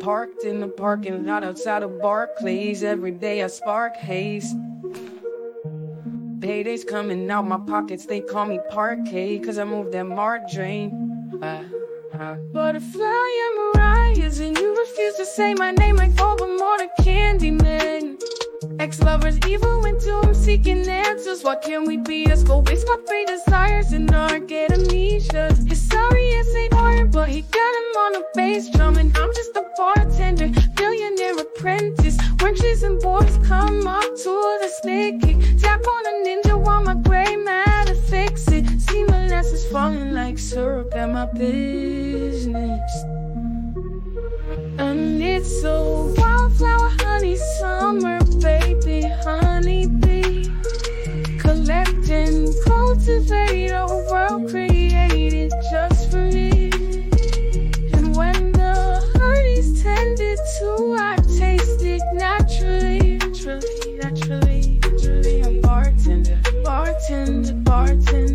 parked in the parking lot outside of Barclays. Every day I spark haze. Payday's coming out my pockets, they call me Parkay, cause I moved that margarine. Uh. Butterfly and Mariah's, and you refuse to say my name like Voldemort or Candyman. Ex-lovers evil into I'm seeking answers. Why can't we be? Let's go waste my three desires and not get amnesia. His sorry ass ain't hard, but he got him on a bass syrup at my business. And it's a wildflower, honey, summer, baby, honeybee. Collecting, cultivate a world created just for me. And when the honey's tended to, I taste it naturally, naturally, naturally, naturally. I'm bartender, bartender, bartender.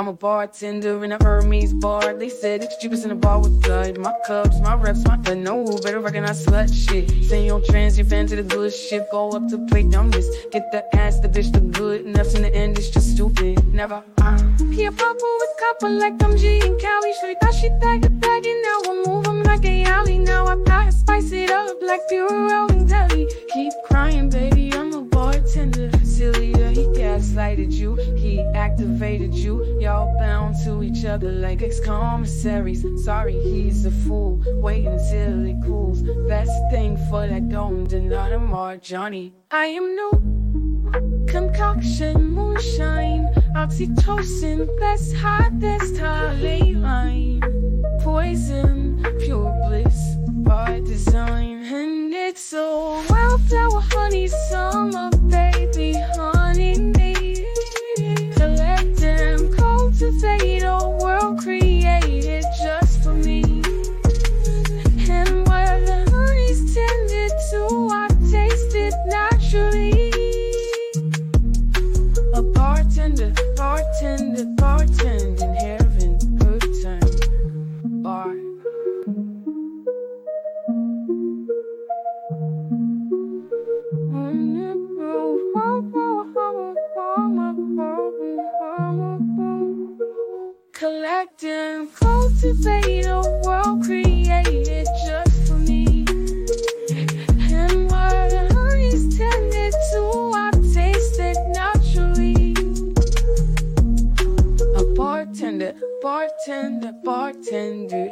I'm a bartender in a Hermes bar. They said it's cheapest in a bar with blood. My cups, my reps, my the no better recognize slut shit. Say your trans, you fan to the good shit. Go up to play dumbness. Get the ass, the bitch, the good. Enough in the end, it's just stupid. Never. Uh. He a purple with copper like I'm G and Cali. She thought she tag it, tag and Now I move 'em like a alley. Now I gotta spice it up like pure you. He activated you. Y'all bound to each other like ex-commissaries. Sorry, he's a fool. Wait until it cools. Best thing for that don't deny him Johnny. I am new. Concoction, moonshine, oxytocin, best hot, best Holly line. Poison, pure bliss, by design. And it's so wildflower, honey, summer, bartender, bartender in heaven, turn. Bar. Collect and cultivate a world created just bartender, bartender,